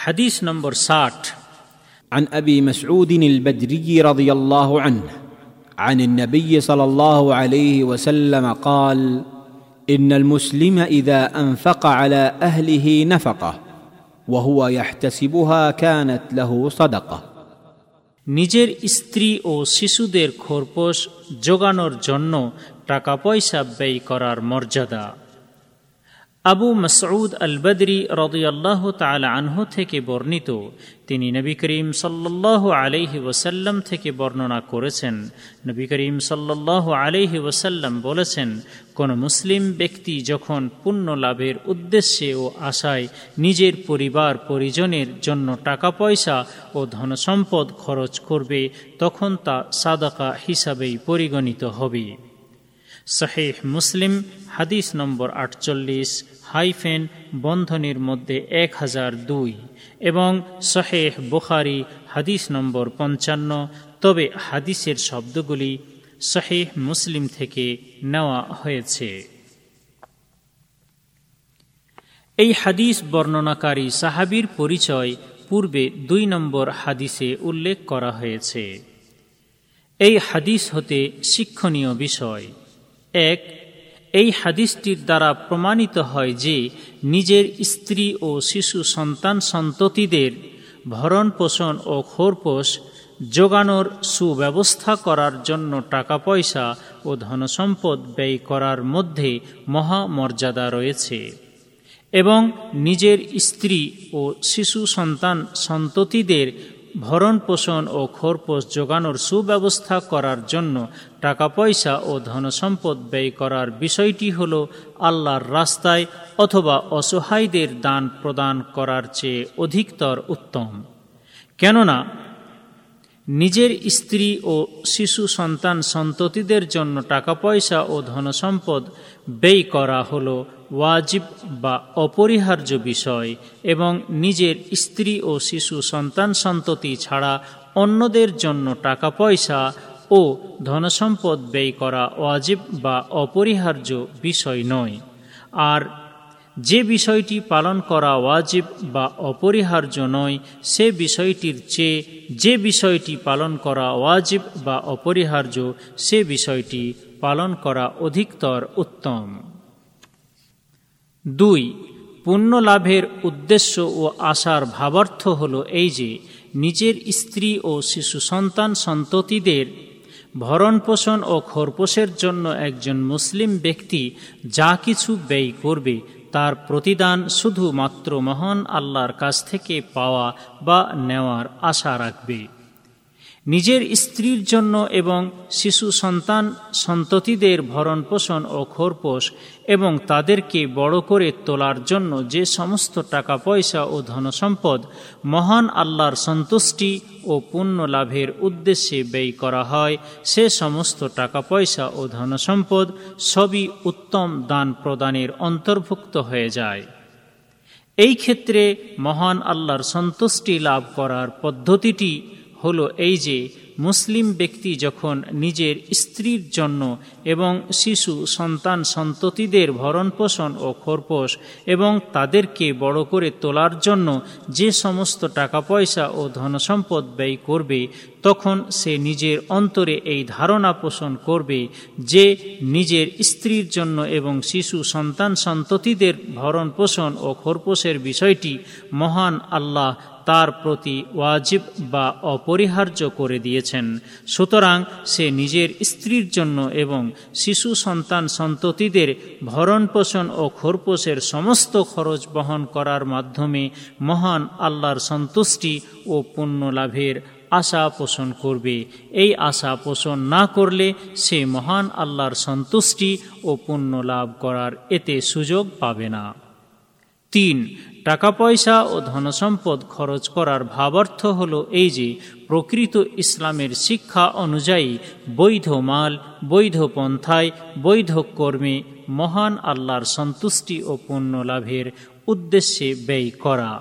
হাদিস নম্বর ষাট عن ابي مسعود البدري رضي الله عنه عن النبي صلى الله عليه وسلم قال ان المسلم اذا انفق على اهله نفقه وهو يحتسبها كانت له صدقه নিজের স্ত্রী ও শিশুদের খোরপোশ যোগানোর জন্য টাকা পয়সা ব্যয় করার মর্যাদা আবু মসউদ আল বদরি রদিয়াল্লাহ তাল আনহু থেকে বর্ণিত। তিনি নবী করিম সাল্লাহ আলহি ওসাল্লাম থেকে বর্ণনা করেছেন। নবী করিম সাল্লাহ আলহি ওসাল্লাম বলেছেন, কোন মুসলিম ব্যক্তি যখন পুণ্য লাভের উদ্দেশ্যে ও আশায় নিজের পরিবার পরিজনের জন্য টাকা পয়সা ও ধনসম্পদ খরচ করবে, তখন তা সাদাকা হিসাবেই পরিগণিত হবে। শাহেহ মুসলিম, হাদিস নম্বর আটচল্লিশ, হাইফেন বন্ধনীর মধ্যে এক হাজার দুই এবং শহেহ বুখারি, হাদিস নম্বর পঞ্চান্ন। তবে হাদিসের শব্দগুলি শহেহ মুসলিম থেকে নেওয়া হয়েছে। এই হাদিস বর্ণনাকারী সাহাবির পরিচয় পূর্বে দুই নম্বর হাদিসে উল্লেখ করা হয়েছে। এই হাদিস হতে শিক্ষণীয় বিষয়। এক, এই হাদিসটির দ্বারা প্রমাণিত হয় যে নিজের স্ত্রী ও শিশু সন্তান সন্ততিদের ভরণ পোষণ ও খোরপোষ যোগানোর সুব্যবস্থা করার জন্য টাকা পয়সা ও ধনসম্পদ ব্যয় করার মধ্যে মহামর্যাদা রয়েছে এবং নিজের স্ত্রী ও শিশু সন্তান সন্ততিদের ভরণ পোষণ ও খোরপোষ যোগানোর সুব্যবস্থা করার জন্য টাকা পয়সা ও ধনসম্পদ ব্যয় করার বিষয়টি হল আল্লাহর রাস্তায় অথবা অসহায়দের দান প্রদান করার চেয়ে অধিকতর উত্তম। কেননা, নিজের স্ত্রী ও শিশু সন্তান সন্ততিদের জন্য টাকা পয়সা ও ধনসম্পদ ব্যয় করা হল ওয়াজিব বা অপরিহার্য বিষয় এবং নিজের স্ত্রী ও শিশু সন্তান সন্ততি ছাড়া অন্যদের জন্য টাকা পয়সা ও ধনসম্পদ ব্যয় করা ওয়াজিব বা অপরিহার্য বিষয় নয়। আর যে বিষয়টি পালন করা ওয়াজিব বা অপরিহার্য নয়, সে বিষয়টির চেয়ে যে বিষয়টি পালন করা ওয়াজিব বা অপরিহার্য, সে বিষয়টি পালন করা অধিকতর উত্তম। দুই পুণ্য লাভের উদ্দেশ্য ও আশার ভাবার্থ হল এই যে, নিজের স্ত্রী ও শিশু সন্তান সন্ততিদের ভরণ পোষণ ও খোরপোষের জন্য একজন মুসলিম ব্যক্তি যা কিছু ব্যয় করবে, তার প্রতিদান শুধুমাত্র মহান আল্লাহর কাছ থেকে পাওয়া বা নেওয়ার আশা রাখবে। নিজের স্ত্রীর জন্য এবং শিশু সন্তান সন্ততিদের ভরণ পোষণ ও খোরপোষ এবং তাদেরকে বড় করে তোলার জন্য যে সমস্ত টাকা পয়সা ও ধনসম্পদ মহান আল্লাহর সন্তুষ্টি ও পুণ্য লাভের উদ্দেশ্যে ব্যয় করা হয়, সে সমস্ত টাকা পয়সা ও ধনসম্পদ সবই উত্তম দান প্রদানের অন্তর্ভুক্ত হয়ে যায়। এই ক্ষেত্রে মহান আল্লাহর সন্তুষ্টি লাভ করার পদ্ধতিটি হলো এই যে, মুসলিম ব্যক্তি যখন নিজের স্ত্রীর জন্য এবং শিশু সন্তান সন্ততিদের ভরণ পোষণ ও খোরপোষ এবং তাদেরকে বড় করে তোলার জন্য যে সমস্ত টাকা পয়সা ও ধনসম্পদ ব্যয় করবে, তখন সে নিজের অন্তরে এই ধারণা পোষণ করবে যে নিজের স্ত্রীর জন্য এবং শিশু সন্তান সন্ততিদের ভরণ পোষণ ও খোরপোষের বিষয়টি মহান আল্লাহ তার প্রতি ওয়াজিব বা অপরিহার্য করে দিয়েছেন। সুতরাং সে নিজের স্ত্রীর জন্য এবং শিশু সন্তান সন্ততিদের ভরণ পোষণ ও খোরপোষের সমস্ত খরচ বহন করার মাধ্যমে মহান আল্লাহর সন্তুষ্টি ও পুণ্য লাভের আশা পোষণ করবে। এই আশা পোষণ না করলে সে মহান আল্লাহর সন্তুষ্টি ও পুণ্য লাভ করার এতে সুযোগ পাবে না। তিন টাকা পয়সা ও ধনসম্পদ খরচ করার ভাবার্থ হল এই যে, প্রকৃত ইসলামের শিক্ষা অনুযায়ী বৈধ মাল, বৈধ পন্থায়, বৈধ কর্মে মহান আল্লাহর সন্তুষ্টি ও পুণ্য লাভের উদ্দেশ্যে ব্যয় করা।